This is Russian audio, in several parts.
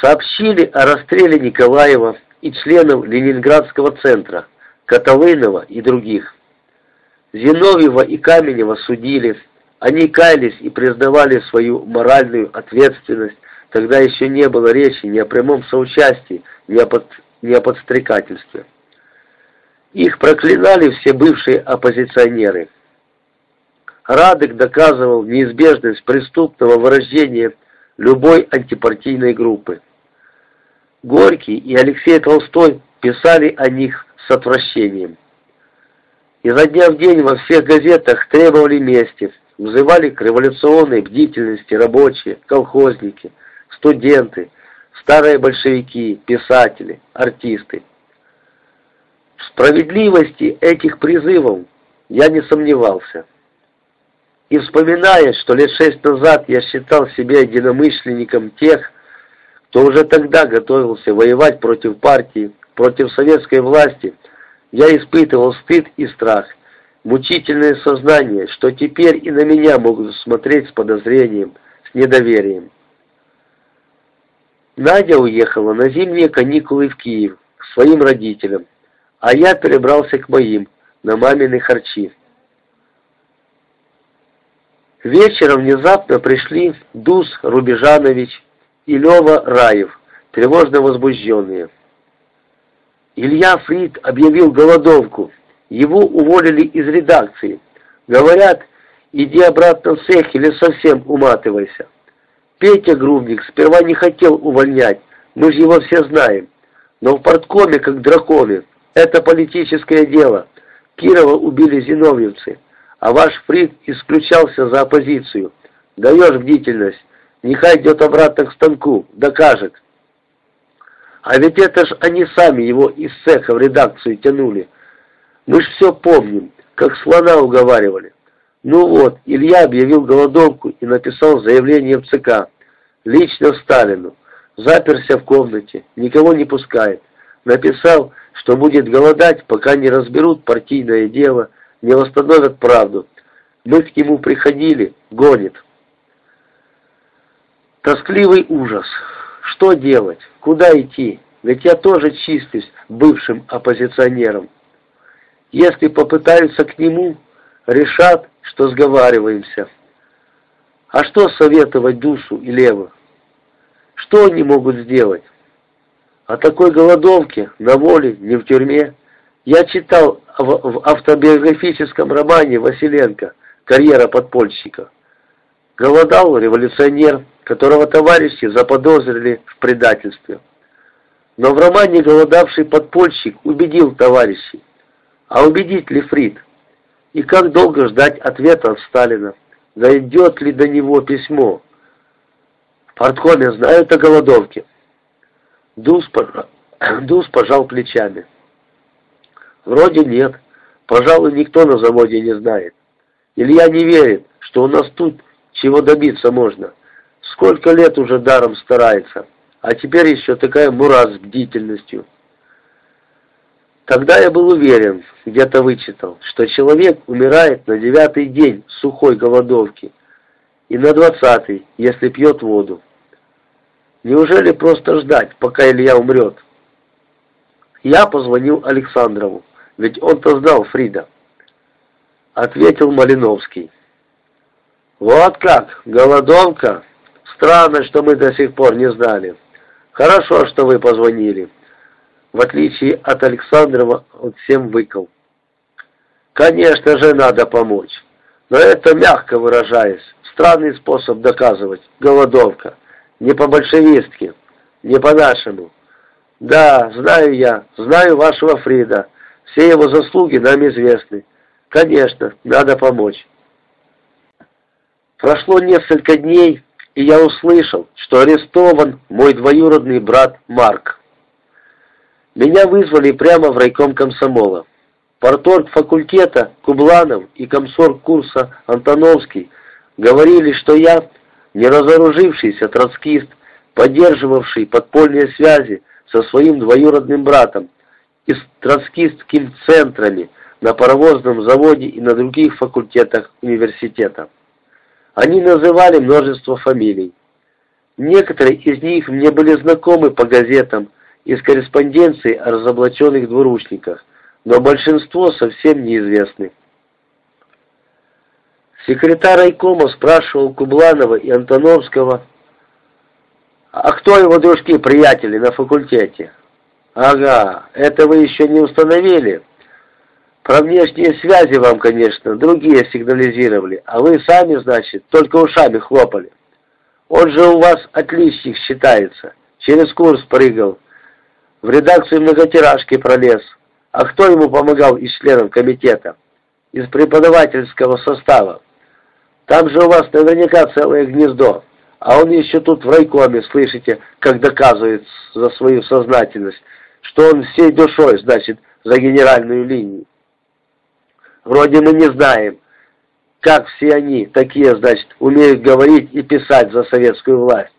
сообщили о расстреле Николаева и членов Ленинградского центра, Каталынова и других. Зиновьева и Каменева судили, они каялись и признавали свою моральную ответственность, тогда еще не было речи ни о прямом соучастии, ни о, под, ни о подстрекательстве. Их проклинали все бывшие оппозиционеры. Радек доказывал неизбежность преступного вырождения любой антипартийной группы. Горький и Алексей Толстой писали о них с отвращением. Изо дня в день во всех газетах требовали мести, взывали к революционной бдительности рабочие, колхозники, студенты, старые большевики, писатели, артисты. В справедливости этих призывов я не сомневался. И вспоминая, что лет шесть назад я считал себя единомышленником тех, кто уже тогда готовился воевать против партии, против советской власти, я испытывал стыд и страх, мучительное сознание, что теперь и на меня могут смотреть с подозрением, с недоверием. Надя уехала на зимние каникулы в Киев к своим родителям, а я перебрался к моим, на мамины харчи. Вечером внезапно пришли Дус Рубежанович и Лева Раев, тревожно возбужденные. Илья Фрид объявил голодовку. Его уволили из редакции. Говорят, иди обратно в цех или совсем уматывайся. Петя Грубник сперва не хотел увольнять, мы же его все знаем. Но в порткоме, как драконы, это политическое дело. Кирова убили зиновьевцы, а ваш Фрид исключался за оппозицию. Даешь бдительность, нехай идет обратно к станку, докажет. А ведь это ж они сами его из цеха в редакцию тянули. Мы ж все помним, как слона уговаривали. Ну вот, Илья объявил голодовку и написал заявление в ЦК. Лично Сталину. Заперся в комнате, никого не пускает. Написал, что будет голодать, пока не разберут партийное дело, не восстановят правду. Мы к нему приходили, гонит. Тоскливый ужас. Что делать? Куда идти? Ведь я тоже числюсь бывшим оппозиционером. Если попытаются к нему, решат, что сговариваемся. А что советовать Душу и Леву? Что они могут сделать? О такой голодовке на воле, не в тюрьме. Я читал в, в автобиографическом романе Василенко «Карьера подпольщика». Голодал революционер, которого товарищи заподозрили в предательстве. Но в романе голодавший подпольщик убедил товарищей. А убедить ли Фрид? И как долго ждать ответа от Сталина? Дойдет ли до него письмо? В парткоме знают о голодовке. Дус, Дус пожал плечами. Вроде нет. Пожалуй, никто на заводе не знает. Илья не верит, что у нас тут чего добиться можно. Сколько лет уже даром старается, а теперь еще такая мура с бдительностью. Тогда я был уверен, где-то вычитал, что человек умирает на девятый день сухой голодовки и на двадцатый, если пьет воду. Неужели просто ждать, пока Илья умрет? Я позвонил Александрову, ведь он-то знал Фрида. Ответил Малиновский. Вот как, голодовка? Странно, что мы до сих пор не знали. Хорошо, что вы позвонили. В отличие от Александрова, он всем выкал. Конечно же, надо помочь. Но это мягко выражаясь. Странный способ доказывать. Голодовка. Не по-большевистски. Не по-нашему. Да, знаю я. Знаю вашего Фрида. Все его заслуги нам известны. Конечно, надо помочь. Прошло несколько дней, и я услышал, что арестован мой двоюродный брат Марк. Меня вызвали прямо в райком комсомола. Порторг факультета Кубланов и комсорг курса Антоновский говорили, что я, не разоружившийся троцкист, поддерживавший подпольные связи со своим двоюродным братом и с троцкистскими центрами на паровозном заводе и на других факультетах университета. Они называли множество фамилий. Некоторые из них мне были знакомы по газетам, из корреспонденции о разоблаченных двуручниках, но большинство совсем неизвестны. Секретарь райкома спрашивал Кубланова и Антоновского, а кто его дружки-приятели на факультете? Ага, это вы еще не установили. Про внешние связи вам, конечно, другие сигнализировали, а вы сами, значит, только ушами хлопали. Он же у вас отличник считается, через курс прыгал, в редакцию многотиражки пролез. А кто ему помогал из членов комитета? Из преподавательского состава. Там же у вас наверняка целое гнездо. А он еще тут в райкоме, слышите, как доказывает за свою сознательность, что он всей душой, значит, за генеральную линию. Вроде мы не знаем, как все они, такие, значит, умеют говорить и писать за советскую власть.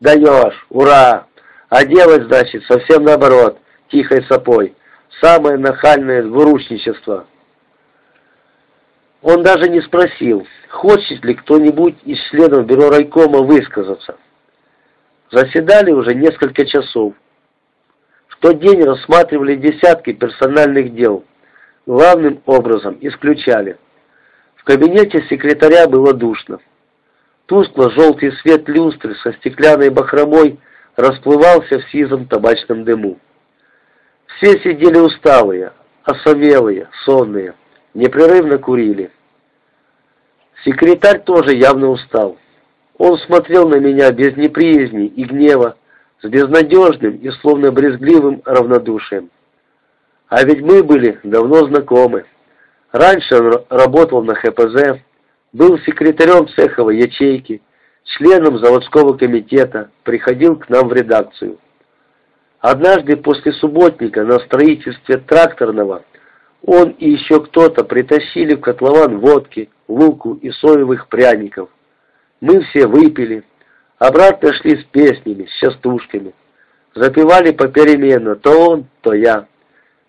Даешь, ура! А делать, значит, совсем наоборот, тихой сапой. Самое нахальное двуручничество. Он даже не спросил, хочет ли кто-нибудь из членов бюро райкома высказаться. Заседали уже несколько часов. В тот день рассматривали десятки персональных дел. Главным образом исключали. В кабинете секретаря было душно. Тускло-желтый свет люстры со стеклянной бахромой расплывался в сизом табачном дыму. Все сидели усталые, осовелые, сонные, непрерывно курили. Секретарь тоже явно устал. Он смотрел на меня без неприязни и гнева, с безнадежным и словно брезгливым равнодушием. А ведь мы были давно знакомы. Раньше он работал на ХПЗ, был секретарем цеховой ячейки, членом заводского комитета, приходил к нам в редакцию. Однажды после субботника на строительстве тракторного он и еще кто-то притащили в котлован водки, луку и соевых пряников. Мы все выпили, обратно шли с песнями, с частушками. Запевали попеременно, то он, то я.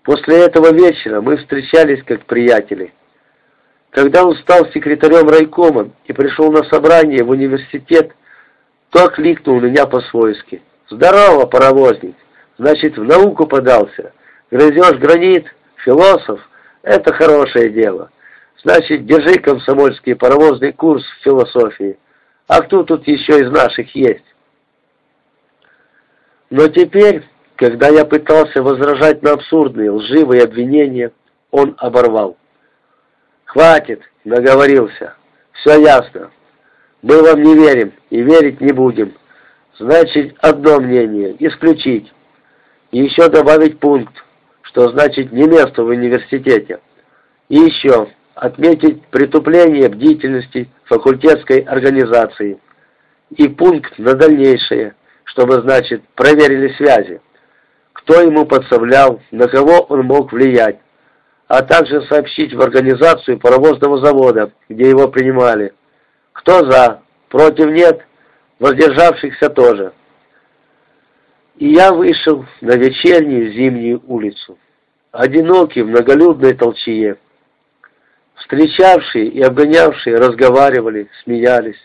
После этого вечера мы встречались как приятели. Когда он стал секретарем райкома и пришел на собрание в университет, то окликнул меня по-свойски. «Здорово, паровозник! Значит, в науку подался. Грызешь гранит, философ — это хорошее дело. Значит, держи комсомольский паровозный курс в философии. А кто тут еще из наших есть?» Но теперь, когда я пытался возражать на абсурдные, лживые обвинения, он оборвал. «Хватит!» — наговорился. «Все ясно. Мы вам не верим и верить не будем. Значит, одно мнение — исключить. И еще добавить пункт, что значит не место в университете. И еще отметить притупление бдительности факультетской организации. И пункт на дальнейшее, чтобы, значит, проверили связи. Кто ему подсовлял, на кого он мог влиять а также сообщить в организацию паровозного завода, где его принимали. Кто за, против нет, воздержавшихся тоже. И я вышел на вечернюю зимнюю улицу, одинокий в многолюдной толчье. Встречавшие и обгонявшие разговаривали, смеялись.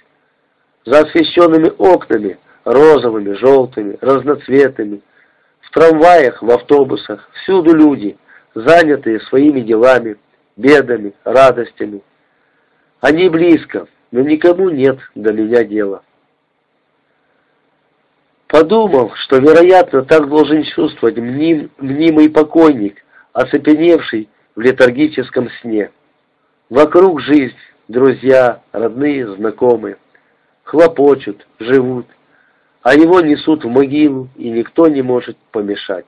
За освещенными окнами, розовыми, желтыми, разноцветными, трамваях, в автобусах, всюду люди — занятые своими делами, бедами, радостями. Они близко, но никому нет до меня дела. Подумал, что, вероятно, так должен чувствовать мним, мнимый покойник, оцепеневший в летаргическом сне. Вокруг жизнь, друзья, родные, знакомые. Хлопочут, живут, а его несут в могилу, и никто не может помешать.